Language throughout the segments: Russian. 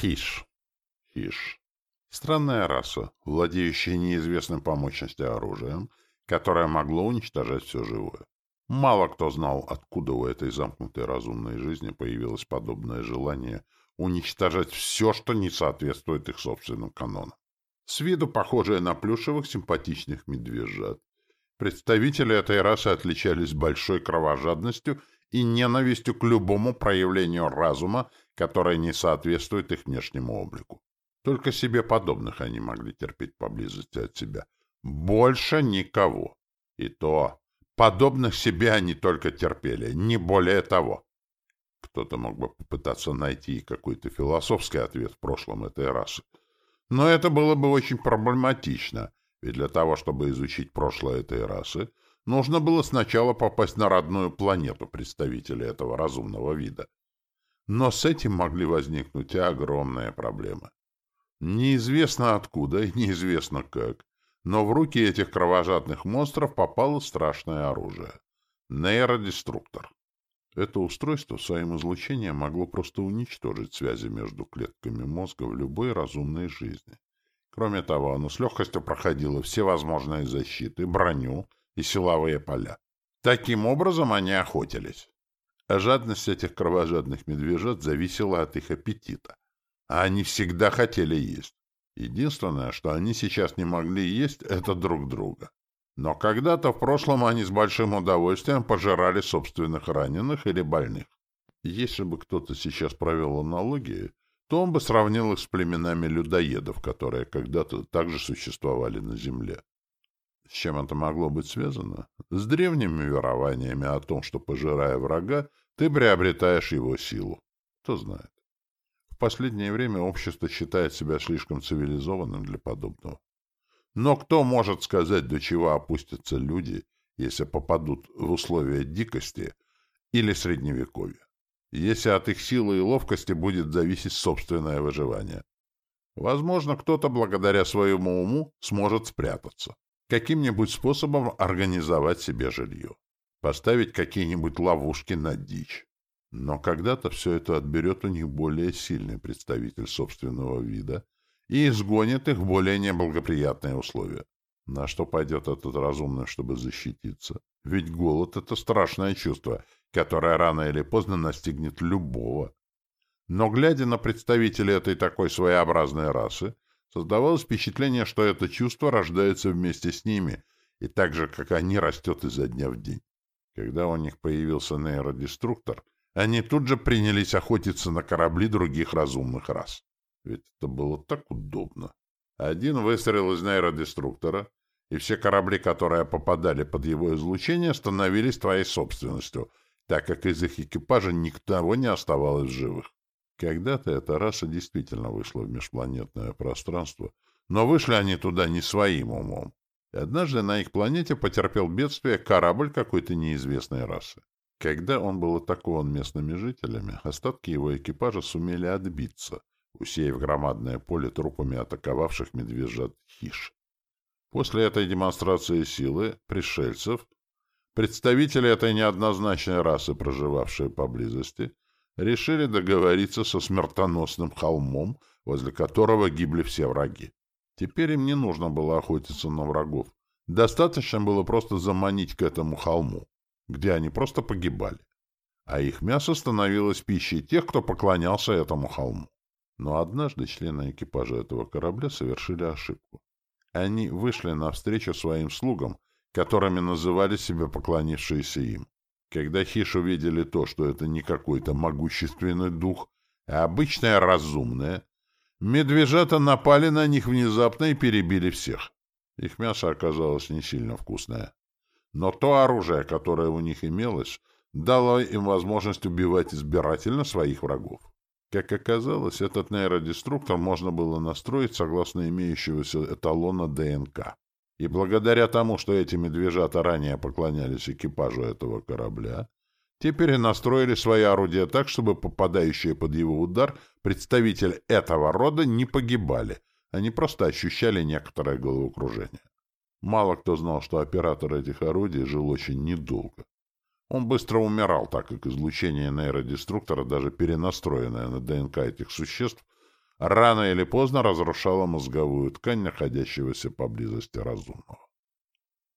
Хиш. Хиш. Странная раса, владеющая неизвестным по мощности оружием, которое могло уничтожать все живое. Мало кто знал, откуда у этой замкнутой разумной жизни появилось подобное желание уничтожать все, что не соответствует их собственным канонам. С виду похожие на плюшевых симпатичных медвежат, представители этой расы отличались большой кровожадностью и ненавистью к любому проявлению разума, которое не соответствует их внешнему облику. Только себе подобных они могли терпеть поблизости от себя. Больше никого. И то, подобных себе они только терпели, не более того. Кто-то мог бы попытаться найти какой-то философский ответ в прошлом этой расы. Но это было бы очень проблематично, ведь для того, чтобы изучить прошлое этой расы, нужно было сначала попасть на родную планету представителей этого разумного вида. Но с этим могли возникнуть и огромные проблемы. Неизвестно откуда и неизвестно как, но в руки этих кровожадных монстров попало страшное оружие — нейродеструктор. Это устройство своим излучением могло просто уничтожить связи между клетками мозга в любой разумной жизни. Кроме того, оно с легкостью проходило все возможные защиты, броню и силовые поля. Таким образом они охотились. А жадность этих кровожадных медвежат зависела от их аппетита. А они всегда хотели есть. Единственное, что они сейчас не могли есть, это друг друга. Но когда-то в прошлом они с большим удовольствием пожирали собственных раненых или больных. Если бы кто-то сейчас провел аналогии, то он бы сравнил их с племенами людоедов, которые когда-то также существовали на Земле. С чем это могло быть связано? С древними верованиями о том, что, пожирая врага, ты приобретаешь его силу. Кто знает. В последнее время общество считает себя слишком цивилизованным для подобного. Но кто может сказать, до чего опустятся люди, если попадут в условия дикости или средневековья? Если от их силы и ловкости будет зависеть собственное выживание. Возможно, кто-то благодаря своему уму сможет спрятаться. Каким-нибудь способом организовать себе жилье. Поставить какие-нибудь ловушки на дичь. Но когда-то все это отберет у них более сильный представитель собственного вида — и изгонит их в более неблагоприятные условия. На что пойдет этот разумный, чтобы защититься? Ведь голод — это страшное чувство, которое рано или поздно настигнет любого. Но, глядя на представителей этой такой своеобразной расы, создавалось впечатление, что это чувство рождается вместе с ними, и так же, как они, растет изо дня в день. Когда у них появился нейродеструктор, они тут же принялись охотиться на корабли других разумных рас. Ведь это было так удобно. Один выстрел из нейродеструктора, и все корабли, которые попадали под его излучение, становились твоей собственностью, так как из их экипажа никого не оставалось живых. Когда-то эта раса действительно вышла в межпланетное пространство, но вышли они туда не своим умом. И однажды на их планете потерпел бедствие корабль какой-то неизвестной расы. Когда он был атакован местными жителями, остатки его экипажа сумели отбиться — усеяв громадное поле трупами атаковавших медвежат хиш. После этой демонстрации силы пришельцев, представители этой неоднозначной расы, проживавшие поблизости, решили договориться со смертоносным холмом, возле которого гибли все враги. Теперь им не нужно было охотиться на врагов. Достаточно было просто заманить к этому холму, где они просто погибали. А их мясо становилось пищей тех, кто поклонялся этому холму. Но однажды члены экипажа этого корабля совершили ошибку. Они вышли навстречу своим слугам, которыми называли себя поклонившиеся им. Когда Хиш увидели то, что это не какой-то могущественный дух, а обычное разумное, медвежата напали на них внезапно и перебили всех. Их мясо оказалось не сильно вкусное. Но то оружие, которое у них имелось, дало им возможность убивать избирательно своих врагов. Как оказалось, этот нейродеструктор можно было настроить согласно имеющегося эталона ДНК. И благодаря тому, что эти медвежата ранее поклонялись экипажу этого корабля, теперь настроили свои орудия так, чтобы попадающие под его удар представители этого рода не погибали, они просто ощущали некоторое головокружение. Мало кто знал, что оператор этих орудий жил очень недолго. Он быстро умирал, так как излучение нейродеструктора, даже перенастроенное на ДНК этих существ, рано или поздно разрушала мозговую ткань находящегося поблизости разумного.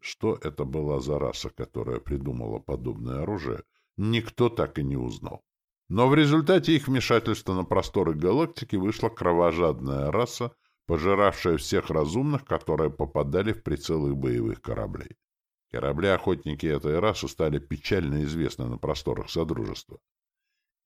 Что это была за раса, которая придумала подобное оружие, никто так и не узнал. Но в результате их вмешательства на просторы галактики вышла кровожадная раса, пожиравшая всех разумных, которые попадали в прицел их боевых кораблей. Корабли-охотники этой расы стали печально известны на просторах Содружества.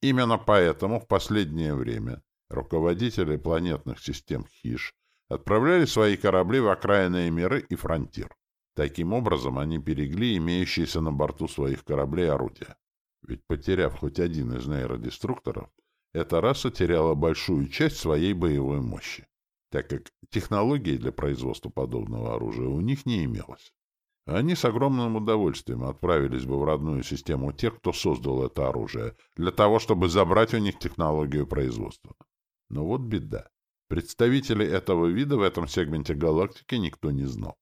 Именно поэтому в последнее время руководители планетных систем Хиш отправляли свои корабли в окраинные миры и фронтир. Таким образом, они берегли имеющиеся на борту своих кораблей орудия. Ведь потеряв хоть один из нейродеструкторов, эта раса теряла большую часть своей боевой мощи, так как технологий для производства подобного оружия у них не имелось. Они с огромным удовольствием отправились бы в родную систему тех, кто создал это оружие, для того, чтобы забрать у них технологию производства. Но вот беда. Представителей этого вида в этом сегменте галактики никто не знал.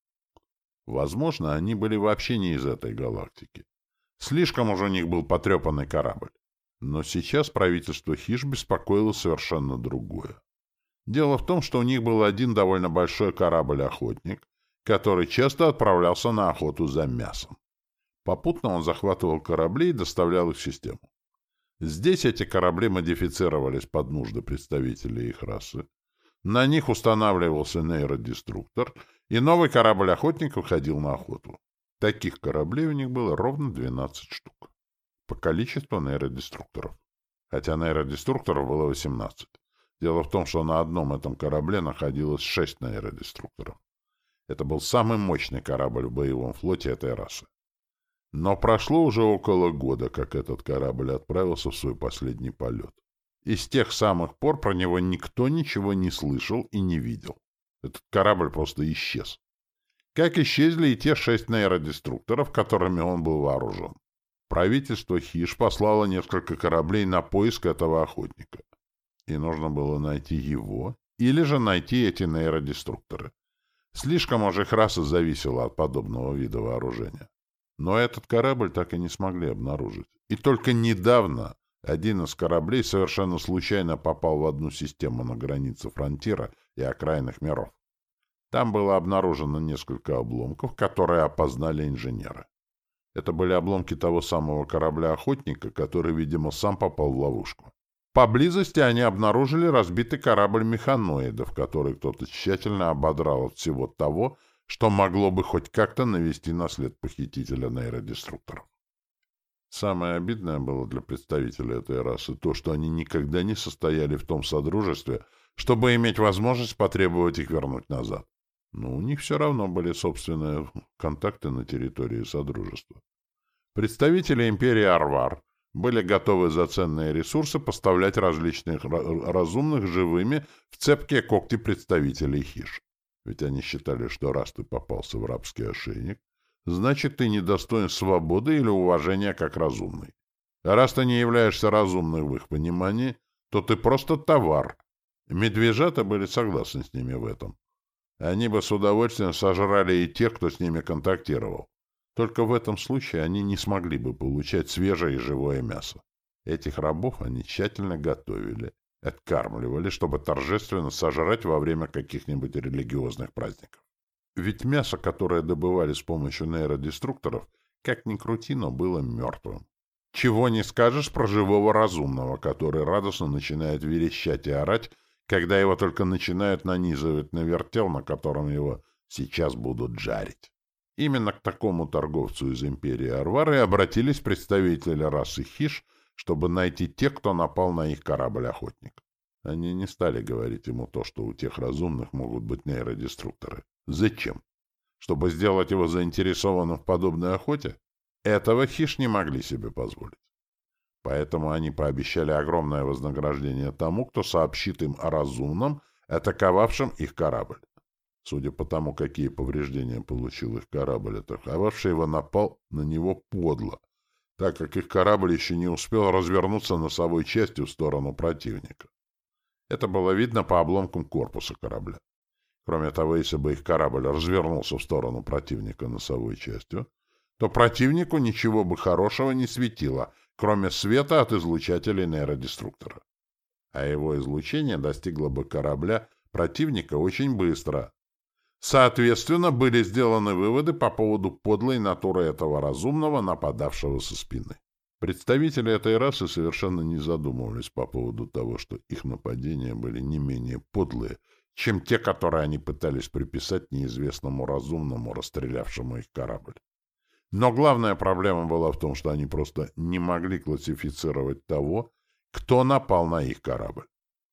Возможно, они были вообще не из этой галактики. Слишком уж у них был потрепанный корабль. Но сейчас правительство Хиш беспокоило совершенно другое. Дело в том, что у них был один довольно большой корабль-охотник, который часто отправлялся на охоту за мясом. Попутно он захватывал корабли и доставлял их в систему. Здесь эти корабли модифицировались под нужды представителей их расы. На них устанавливался нейродеструктор, и новый корабль-охотник выходил на охоту. Таких кораблей у них было ровно 12 штук. По количеству нейродеструкторов. Хотя нейродеструкторов было 18. Дело в том, что на одном этом корабле находилось 6 нейродеструкторов. Это был самый мощный корабль в боевом флоте этой расы. Но прошло уже около года, как этот корабль отправился в свой последний полет. И с тех самых пор про него никто ничего не слышал и не видел. Этот корабль просто исчез. Как исчезли и те шесть нейродеструкторов, которыми он был вооружен. Правительство Хиш послало несколько кораблей на поиск этого охотника. И нужно было найти его или же найти эти нейродеструкторы. Слишком уж их раса зависела от подобного вида вооружения. Но этот корабль так и не смогли обнаружить. И только недавно один из кораблей совершенно случайно попал в одну систему на границе фронтира и окраинных миров. Там было обнаружено несколько обломков, которые опознали инженеры. Это были обломки того самого корабля-охотника, который, видимо, сам попал в ловушку. Поблизости они обнаружили разбитый корабль механоидов, который кто-то тщательно ободрал от всего того, что могло бы хоть как-то навести на след похитителя нейродеструкторов. Самое обидное было для представителей этой расы то, что они никогда не состояли в том содружестве, чтобы иметь возможность потребовать их вернуть назад. Но у них все равно были собственные контакты на территории Содружества. Представители империи Арвар были готовы за ценные ресурсы поставлять различных разумных живыми в цепкие когти представителей хиш. Ведь они считали, что раз ты попался в рабский ошейник, значит, ты недостоин свободы или уважения как разумный. А раз ты не являешься разумным в их понимании, то ты просто товар. Медвежата были согласны с ними в этом. Они бы с удовольствием сожрали и тех, кто с ними контактировал. Только в этом случае они не смогли бы получать свежее и живое мясо. Этих рабов они тщательно готовили, откармливали, чтобы торжественно сожрать во время каких-нибудь религиозных праздников. Ведь мясо, которое добывали с помощью нейродеструкторов, как ни крути, но было мертвым. Чего не скажешь про живого разумного, который радостно начинает верещать и орать, когда его только начинают нанизывать на вертел, на котором его сейчас будут жарить. Именно к такому торговцу из империи Арвары обратились представители расы Хиш, чтобы найти тех, кто напал на их корабль-охотник. Они не стали говорить ему то, что у тех разумных могут быть нейродеструкторы. Зачем? Чтобы сделать его заинтересованным в подобной охоте? Этого Хиш не могли себе позволить. Поэтому они пообещали огромное вознаграждение тому, кто сообщит им о разумном, атаковавшем их корабль. Судя по тому, какие повреждения получил их корабль, атаковавший его напал на него подло, так как их корабль еще не успел развернуться носовой частью в сторону противника. Это было видно по обломкам корпуса корабля. Кроме того, если бы их корабль развернулся в сторону противника носовой частью, то противнику ничего бы хорошего не светило, кроме света от излучателей нейродеструктора. а его излучение достигло бы корабля противника очень быстро. Соответственно, были сделаны выводы по поводу подлой натуры этого разумного, нападавшего со спины. Представители этой расы совершенно не задумывались по поводу того, что их нападения были не менее подлые, чем те, которые они пытались приписать неизвестному разумному, расстрелявшему их корабль. Но главная проблема была в том, что они просто не могли классифицировать того, кто напал на их корабль.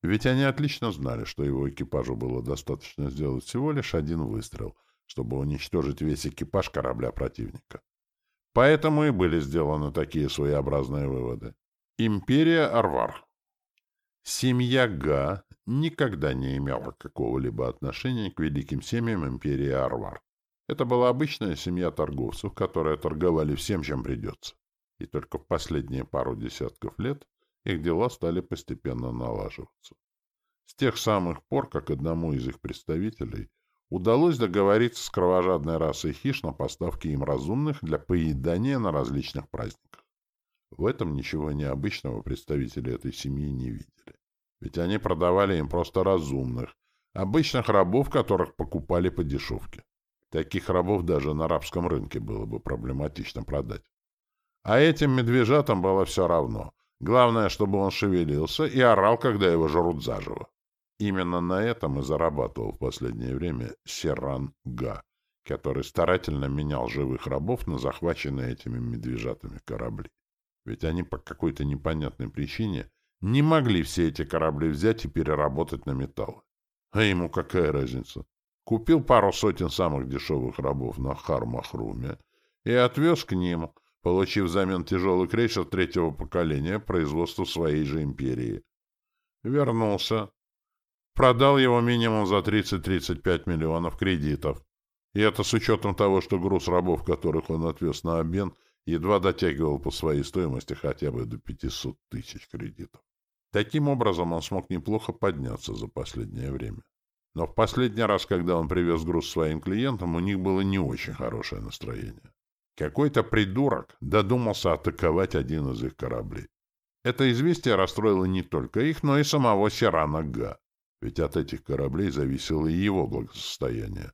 Ведь они отлично знали, что его экипажу было достаточно сделать всего лишь один выстрел, чтобы уничтожить весь экипаж корабля противника. Поэтому и были сделаны такие своеобразные выводы. Империя Арвар. Семья Га никогда не имела какого-либо отношения к великим семьям империи Арвар. Это была обычная семья торговцев, которые торговали всем, чем придется. И только в последние пару десятков лет их дела стали постепенно налаживаться. С тех самых пор, как одному из их представителей удалось договориться с кровожадной расой хищ на поставки им разумных для поедания на различных праздниках. В этом ничего необычного представители этой семьи не видели. Ведь они продавали им просто разумных, обычных рабов, которых покупали по дешевке. Таких рабов даже на арабском рынке было бы проблематично продать. А этим медвежатам было все равно. Главное, чтобы он шевелился и орал, когда его жрут заживо. Именно на этом и зарабатывал в последнее время Серан Га, который старательно менял живых рабов на захваченные этими медвежатами корабли. Ведь они по какой-то непонятной причине не могли все эти корабли взять и переработать на металл. А ему какая разница? Купил пару сотен самых дешевых рабов на Хармахруме и отвез к ним, получив взамен тяжелый крейсер третьего поколения производства своей же империи. Вернулся. Продал его минимум за 30-35 миллионов кредитов. И это с учетом того, что груз рабов, которых он отвез на обмен, едва дотягивал по своей стоимости хотя бы до 500 тысяч кредитов. Таким образом, он смог неплохо подняться за последнее время. Но в последний раз, когда он привез груз своим клиентам, у них было не очень хорошее настроение. Какой-то придурок додумался атаковать один из их кораблей. Это известие расстроило не только их, но и самого Сирана Га. Ведь от этих кораблей зависело и его благосостояние,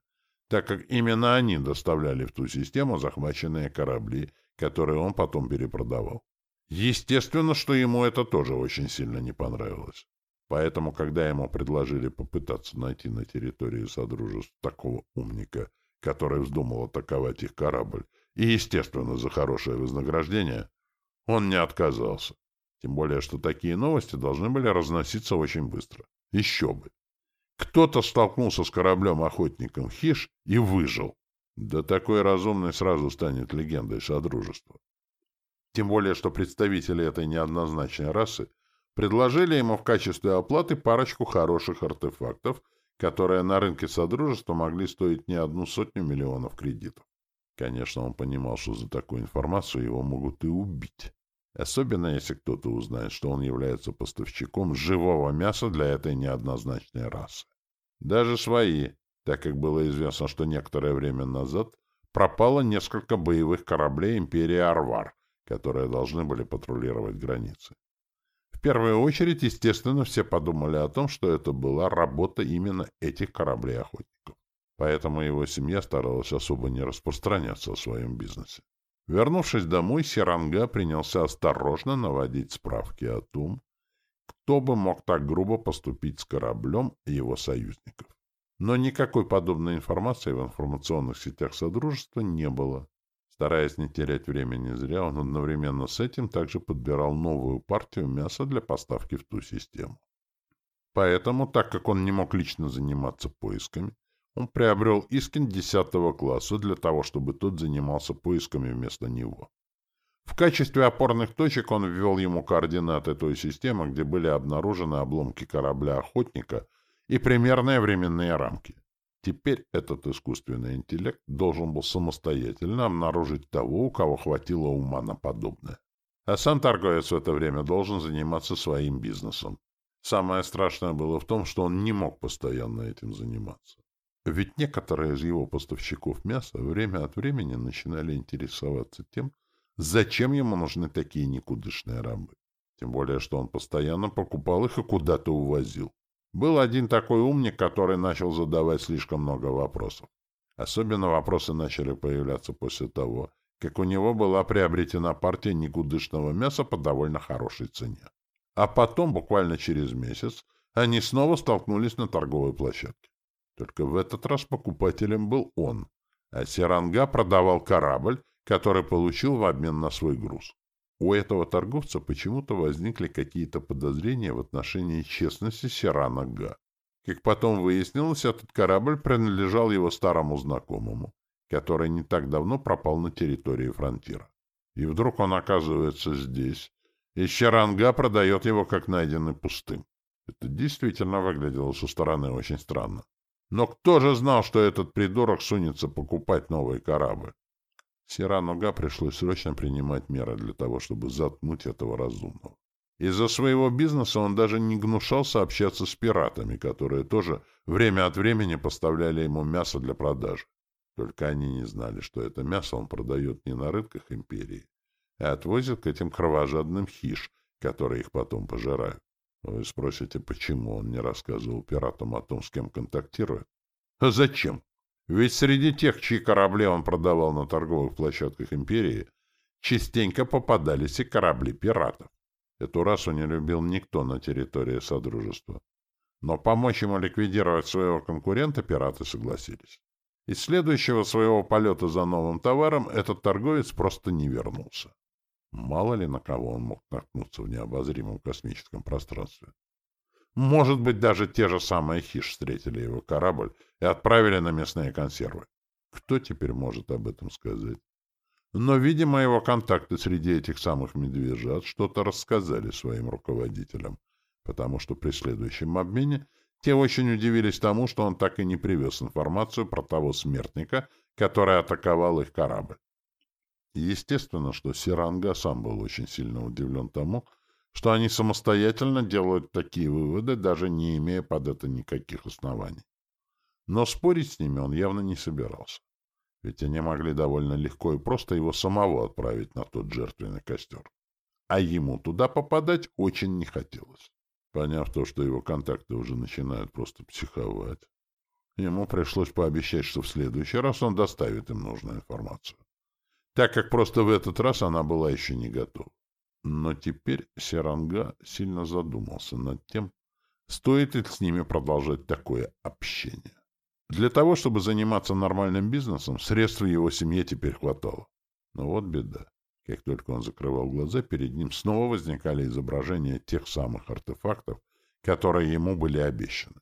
так как именно они доставляли в ту систему захваченные корабли, которые он потом перепродавал. Естественно, что ему это тоже очень сильно не понравилось. Поэтому, когда ему предложили попытаться найти на территории Содружества такого умника, который вздумал атаковать их корабль, и, естественно, за хорошее вознаграждение, он не отказался. Тем более, что такие новости должны были разноситься очень быстро. Еще бы. Кто-то столкнулся с кораблем-охотником Хиш и выжил. Да такой разумный сразу станет легендой Содружества. Тем более, что представители этой неоднозначной расы предложили ему в качестве оплаты парочку хороших артефактов, которые на рынке Содружества могли стоить не одну сотню миллионов кредитов. Конечно, он понимал, что за такую информацию его могут и убить. Особенно, если кто-то узнает, что он является поставщиком живого мяса для этой неоднозначной расы. Даже свои, так как было известно, что некоторое время назад пропало несколько боевых кораблей империи Арвар, которые должны были патрулировать границы первую очередь, естественно, все подумали о том, что это была работа именно этих кораблей-охотников. Поэтому его семья старалась особо не распространяться о своем бизнесе. Вернувшись домой, Сиранга принялся осторожно наводить справки о том, кто бы мог так грубо поступить с кораблем его союзников. Но никакой подобной информации в информационных сетях Содружества не было. Стараясь не терять времени зря, он одновременно с этим также подбирал новую партию мяса для поставки в ту систему. Поэтому, так как он не мог лично заниматься поисками, он приобрел Искин 10 класса для того, чтобы тот занимался поисками вместо него. В качестве опорных точек он ввел ему координаты той системы, где были обнаружены обломки корабля-охотника и примерные временные рамки. Теперь этот искусственный интеллект должен был самостоятельно обнаружить того, у кого хватило ума на подобное. А сам торговец в это время должен заниматься своим бизнесом. Самое страшное было в том, что он не мог постоянно этим заниматься. Ведь некоторые из его поставщиков мяса время от времени начинали интересоваться тем, зачем ему нужны такие никудышные рабы. Тем более, что он постоянно покупал их и куда-то увозил. Был один такой умник, который начал задавать слишком много вопросов. Особенно вопросы начали появляться после того, как у него была приобретена партия никудышного мяса по довольно хорошей цене. А потом, буквально через месяц, они снова столкнулись на торговой площадке. Только в этот раз покупателем был он, а Сиранга продавал корабль, который получил в обмен на свой груз. У этого торговца почему-то возникли какие-то подозрения в отношении честности Сиранага. Как потом выяснилось, этот корабль принадлежал его старому знакомому, который не так давно пропал на территории фронтира. И вдруг он оказывается здесь, и Щаранга продает его как найденный пустым. Это действительно выглядело со стороны очень странно. Но кто же знал, что этот придурок сунется покупать новый корабль? Сирануга пришлось срочно принимать меры для того, чтобы заткнуть этого разумного. Из-за своего бизнеса он даже не гнушался общаться с пиратами, которые тоже время от времени поставляли ему мясо для продажи. Только они не знали, что это мясо он продает не на рынках империи, а отвозит к этим кровожадным хиш, которые их потом пожирают. Вы спросите, почему он не рассказывал пиратам о том, с кем контактирует? А зачем? Ведь среди тех, чьи корабли он продавал на торговых площадках империи, частенько попадались и корабли пиратов. Эту расу не любил никто на территории Содружества. Но помочь ему ликвидировать своего конкурента пираты согласились. Из следующего своего полета за новым товаром этот торговец просто не вернулся. Мало ли на кого он мог наткнуться в необозримом космическом пространстве. Может быть, даже те же самые хиш встретили его корабль и отправили на мясные консервы. Кто теперь может об этом сказать? Но, видимо, его контакты среди этих самых медвежат что-то рассказали своим руководителям, потому что при следующем обмене те очень удивились тому, что он так и не привез информацию про того смертника, который атаковал их корабль. Естественно, что Сиранга сам был очень сильно удивлен тому, что они самостоятельно делают такие выводы, даже не имея под это никаких оснований. Но спорить с ними он явно не собирался ведь они могли довольно легко и просто его самого отправить на тот жертвенный костер. А ему туда попадать очень не хотелось. Поняв то, что его контакты уже начинают просто психовать, ему пришлось пообещать, что в следующий раз он доставит им нужную информацию. Так как просто в этот раз она была еще не готова. Но теперь Серанга сильно задумался над тем, стоит ли с ними продолжать такое общение. Для того, чтобы заниматься нормальным бизнесом, средств его семье теперь хватало. Но вот беда. Как только он закрывал глаза, перед ним снова возникали изображения тех самых артефактов, которые ему были обещаны.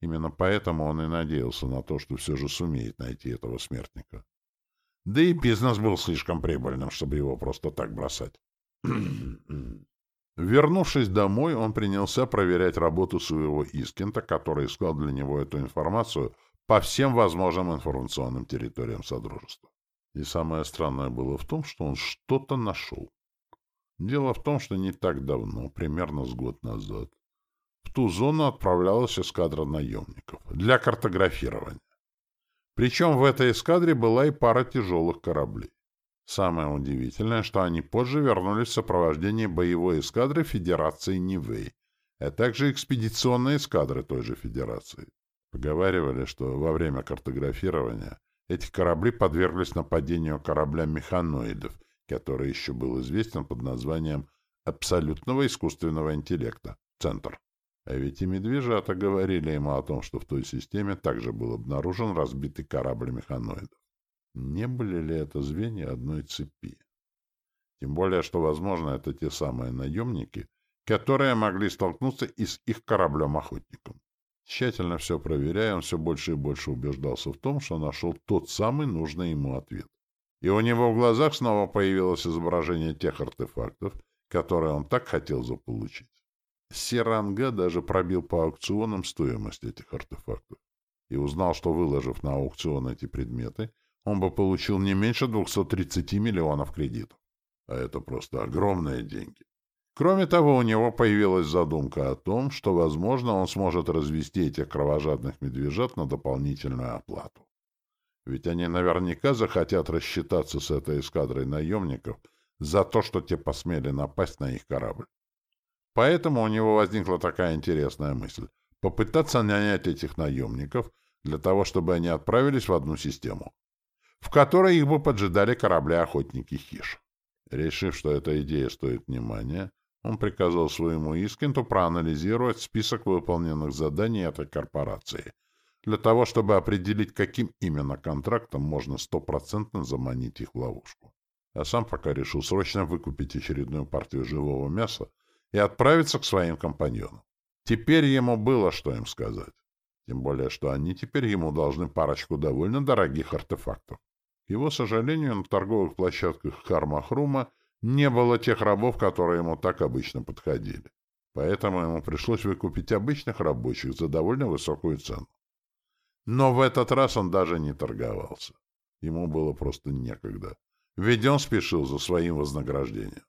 Именно поэтому он и надеялся на то, что все же сумеет найти этого смертника. Да и бизнес был слишком прибыльным, чтобы его просто так бросать. Вернувшись домой, он принялся проверять работу своего Искента, который искал для него эту информацию по всем возможным информационным территориям Содружества. И самое странное было в том, что он что-то нашел. Дело в том, что не так давно, примерно с год назад, в ту зону отправлялась эскадра наемников для картографирования. Причем в этой эскадре была и пара тяжелых кораблей. Самое удивительное, что они позже вернулись в сопровождении боевой эскадры Федерации Нивэй, а также экспедиционной эскадры той же Федерации. Поговаривали, что во время картографирования эти корабли подверглись нападению корабля механоидов, который еще был известен под названием абсолютного искусственного интеллекта — Центр. А ведь и медвежата говорили ему о том, что в той системе также был обнаружен разбитый корабль механоидов. Не были ли это звенья одной цепи? Тем более, что, возможно, это те самые наемники, которые могли столкнуться и с их кораблем-охотником. Тщательно все проверяя, он все больше и больше убеждался в том, что нашел тот самый нужный ему ответ. И у него в глазах снова появилось изображение тех артефактов, которые он так хотел заполучить. Серанга даже пробил по аукционам стоимость этих артефактов и узнал, что, выложив на аукцион эти предметы, он бы получил не меньше 230 миллионов кредитов. А это просто огромные деньги. Кроме того, у него появилась задумка о том, что, возможно, он сможет развести этих кровожадных медвежат на дополнительную оплату. Ведь они наверняка захотят рассчитаться с этой эскадрой наемников за то, что те посмели напасть на их корабль. Поэтому у него возникла такая интересная мысль — попытаться нанять этих наемников для того, чтобы они отправились в одну систему, в которой их бы поджидали корабли-охотники Хиш. Решив, что эта идея стоит внимания, он приказал своему Искенту проанализировать список выполненных заданий этой корпорации для того, чтобы определить, каким именно контрактом можно стопроцентно заманить их в ловушку. А сам пока решил срочно выкупить очередную партию живого мяса и отправиться к своим компаньонам. Теперь ему было что им сказать. Тем более, что они теперь ему должны парочку довольно дорогих артефактов. К его сожалению, на торговых площадках Хармахрума не было тех рабов, которые ему так обычно подходили. Поэтому ему пришлось выкупить обычных рабочих за довольно высокую цену. Но в этот раз он даже не торговался. Ему было просто некогда. Ведь он спешил за своим вознаграждением.